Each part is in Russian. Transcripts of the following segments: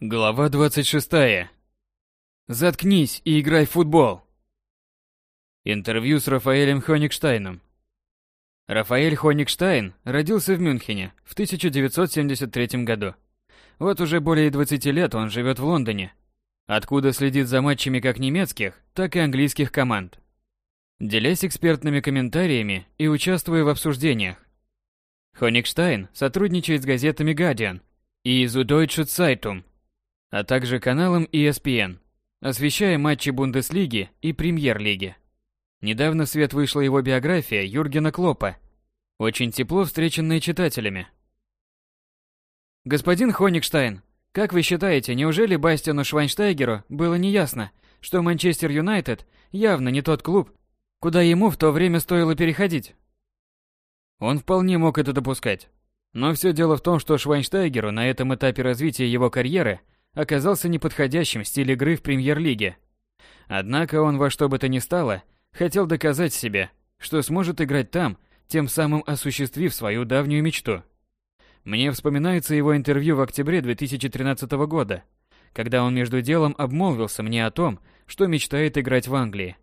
Глава 26. Заткнись и играй в футбол. Интервью с Рафаэлем Хоникштайном. Рафаэль Хоникштайн родился в Мюнхене в 1973 году. Вот уже более 20 лет он живет в Лондоне, откуда следит за матчами как немецких, так и английских команд. Делясь экспертными комментариями и участвуя в обсуждениях. Хоникштайн сотрудничает с газетами Guardian и Süddeutsche Zeitung, а также каналом ESPN, освещая матчи Бундеслиги и Премьер-лиги. Недавно в свет вышла его биография Юргена Клопа, очень тепло встреченная читателями. Господин Хоникштайн, как вы считаете, неужели Бастиану Швайнштайгеру было неясно, что Манчестер Юнайтед явно не тот клуб, куда ему в то время стоило переходить? Он вполне мог это допускать. Но все дело в том, что Швайнштайгеру на этом этапе развития его карьеры – оказался неподходящим стиль игры в премьер-лиге. Однако он во что бы то ни стало хотел доказать себе, что сможет играть там, тем самым осуществив свою давнюю мечту. Мне вспоминается его интервью в октябре 2013 года, когда он между делом обмолвился мне о том, что мечтает играть в Англии.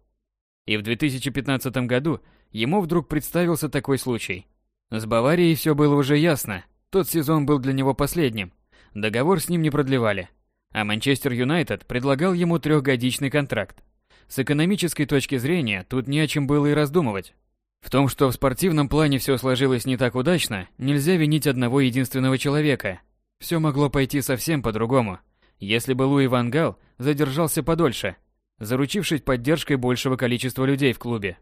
И в 2015 году ему вдруг представился такой случай. С Баварией все было уже ясно, тот сезон был для него последним, договор с ним не продлевали а Манчестер Юнайтед предлагал ему трехгодичный контракт. С экономической точки зрения тут не о чем было и раздумывать. В том, что в спортивном плане все сложилось не так удачно, нельзя винить одного единственного человека. Все могло пойти совсем по-другому, если бы Луи Ван Гал задержался подольше, заручившись поддержкой большего количества людей в клубе.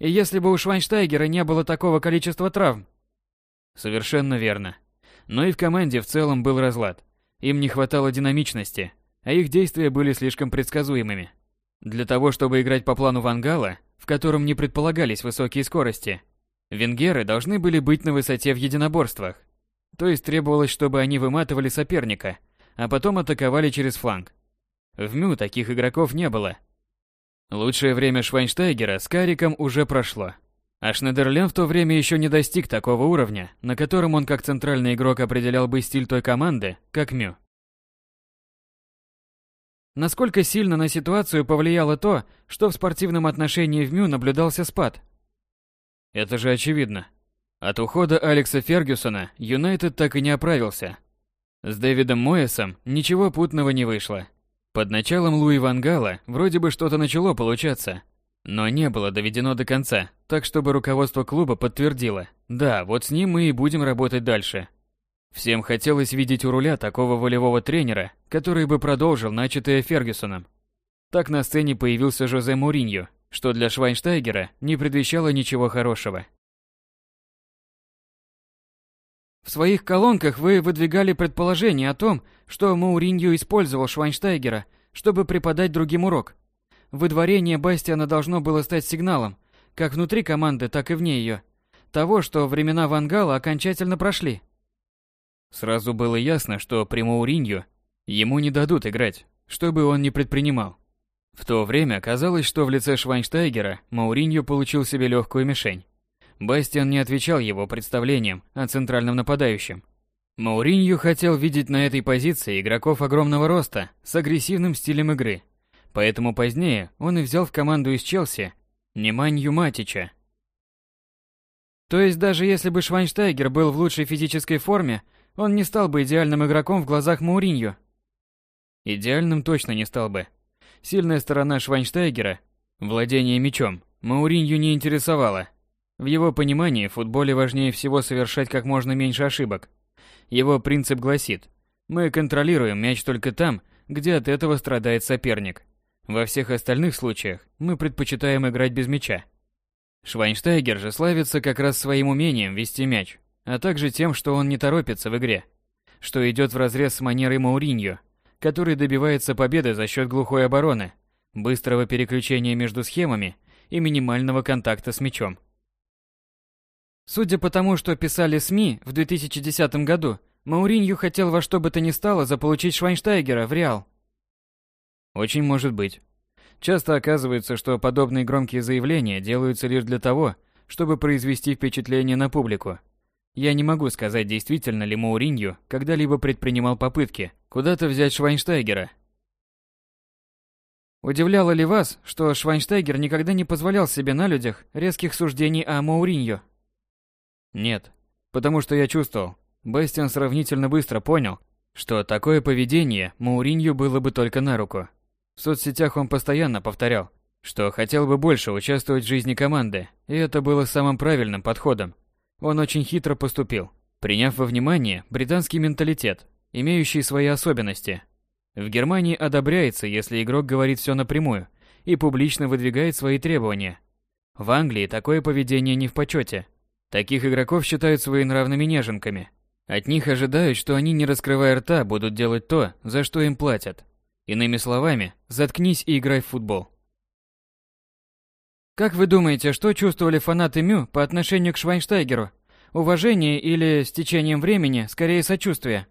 И если бы у Швайнштайгера не было такого количества травм? Совершенно верно. Но и в команде в целом был разлад. Им не хватало динамичности, а их действия были слишком предсказуемыми. Для того, чтобы играть по плану Вангала, в котором не предполагались высокие скорости, венгеры должны были быть на высоте в единоборствах. То есть требовалось, чтобы они выматывали соперника, а потом атаковали через фланг. В МЮ таких игроков не было. Лучшее время Швайнштайгера с Кариком уже прошло. А Шнедерлен в то время еще не достиг такого уровня, на котором он как центральный игрок определял бы стиль той команды, как Мю. Насколько сильно на ситуацию повлияло то, что в спортивном отношении в Мю наблюдался спад? Это же очевидно. От ухода Алекса Фергюсона Юнайтед так и не оправился. С Дэвидом Моэсом ничего путного не вышло. Под началом Луи Вангала вроде бы что-то начало получаться, но не было доведено до конца, так чтобы руководство клуба подтвердило, да, вот с ним мы и будем работать дальше. Всем хотелось видеть у руля такого волевого тренера, который бы продолжил начатое Фергюсоном. Так на сцене появился Жозе Муриньо, что для Швайнштайгера не предвещало ничего хорошего. В своих колонках вы выдвигали предположение о том, что Мауриньо использовал Швайнштайгера, чтобы преподать другим урок. Выдворение Бастиана должно было стать сигналом, как внутри команды, так и вне ее, того, что времена Вангала окончательно прошли. Сразу было ясно, что при Мауриньо ему не дадут играть, что бы он ни предпринимал. В то время казалось, что в лице Швайнштайгера Мауриньо получил себе легкую мишень. Бастиан не отвечал его представлениям о центральном нападающем. Мауриньо хотел видеть на этой позиции игроков огромного роста с агрессивным стилем игры, Поэтому позднее он и взял в команду из Челси Неманью Матича. То есть даже если бы Швайнштайгер был в лучшей физической форме, он не стал бы идеальным игроком в глазах Мауриньо. Идеальным точно не стал бы. Сильная сторона Швайнштайгера – владение мячом – Мауринью не интересовала. В его понимании в футболе важнее всего совершать как можно меньше ошибок. Его принцип гласит – мы контролируем мяч только там, где от этого страдает соперник – во всех остальных случаях мы предпочитаем играть без мяча. Швайнштайгер же славится как раз своим умением вести мяч, а также тем, что он не торопится в игре, что идет вразрез с манерой Мауриньо, который добивается победы за счет глухой обороны, быстрого переключения между схемами и минимального контакта с мячом. Судя по тому, что писали СМИ в 2010 году, Мауринью хотел во что бы то ни стало заполучить Швайнштайгера в Реал. Очень может быть. Часто оказывается, что подобные громкие заявления делаются лишь для того, чтобы произвести впечатление на публику. Я не могу сказать, действительно ли Мауринью когда-либо предпринимал попытки куда-то взять Швайнштайгера. Удивляло ли вас, что Швайнштайгер никогда не позволял себе на людях резких суждений о Мауринью? Нет, потому что я чувствовал, Бастиан сравнительно быстро понял, что такое поведение Мауринью было бы только на руку. В соцсетях он постоянно повторял, что хотел бы больше участвовать в жизни команды, и это было самым правильным подходом. Он очень хитро поступил, приняв во внимание британский менталитет, имеющий свои особенности. В Германии одобряется, если игрок говорит все напрямую и публично выдвигает свои требования. В Англии такое поведение не в почете. Таких игроков считают своенравными неженками. От них ожидают, что они, не раскрывая рта, будут делать то, за что им платят. Иными словами, заткнись и играй в футбол. Как вы думаете, что чувствовали фанаты Мю по отношению к Швайнштайгеру? Уважение или, с течением времени, скорее сочувствие?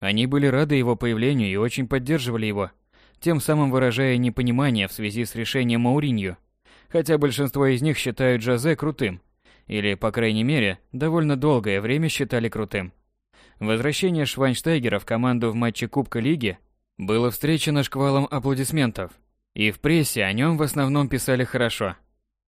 Они были рады его появлению и очень поддерживали его, тем самым выражая непонимание в связи с решением Мауринью. Хотя большинство из них считают Жозе крутым, или, по крайней мере, довольно долгое время считали крутым. Возвращение Швайнштайгера в команду в матче Кубка Лиги было встречено шквалом аплодисментов, и в прессе о нем в основном писали хорошо.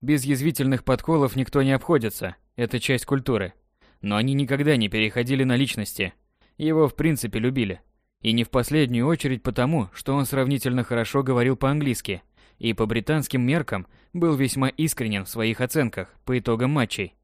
Без язвительных подколов никто не обходится, это часть культуры. Но они никогда не переходили на личности. Его в принципе любили. И не в последнюю очередь потому, что он сравнительно хорошо говорил по-английски и по британским меркам был весьма искренен в своих оценках по итогам матчей.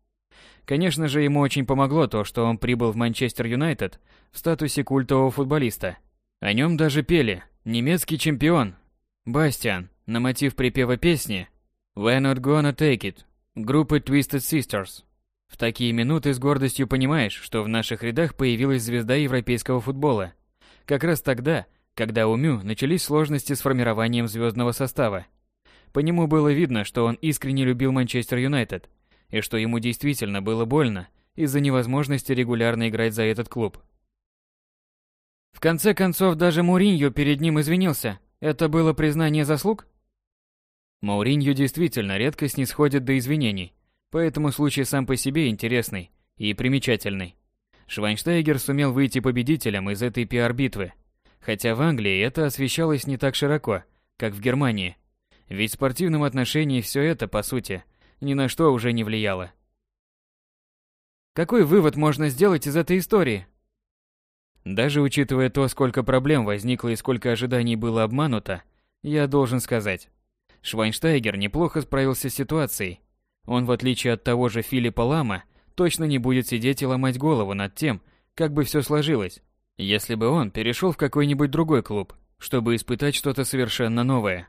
Конечно же, ему очень помогло то, что он прибыл в Манчестер Юнайтед в статусе культового футболиста. О нем даже пели «Немецкий чемпион», Бастиан, на мотив припева песни «We're not gonna take it» группы Twisted Sisters. В такие минуты с гордостью понимаешь, что в наших рядах появилась звезда европейского футбола. Как раз тогда, когда у Мю начались сложности с формированием звездного состава. По нему было видно, что он искренне любил Манчестер Юнайтед, и что ему действительно было больно из-за невозможности регулярно играть за этот клуб. В конце концов, даже Муриньо перед ним извинился, это было признание заслуг? Мауринью действительно редко снисходит до извинений, поэтому случай сам по себе интересный и примечательный. Швайнштейгер сумел выйти победителем из этой пиар-битвы, хотя в Англии это освещалось не так широко, как в Германии. Ведь в спортивном отношении все это, по сути, ни на что уже не влияло. Какой вывод можно сделать из этой истории? Даже учитывая то, сколько проблем возникло и сколько ожиданий было обмануто, я должен сказать, Швайнштайгер неплохо справился с ситуацией. Он, в отличие от того же Филиппа Лама, точно не будет сидеть и ломать голову над тем, как бы все сложилось, если бы он перешел в какой-нибудь другой клуб, чтобы испытать что-то совершенно новое.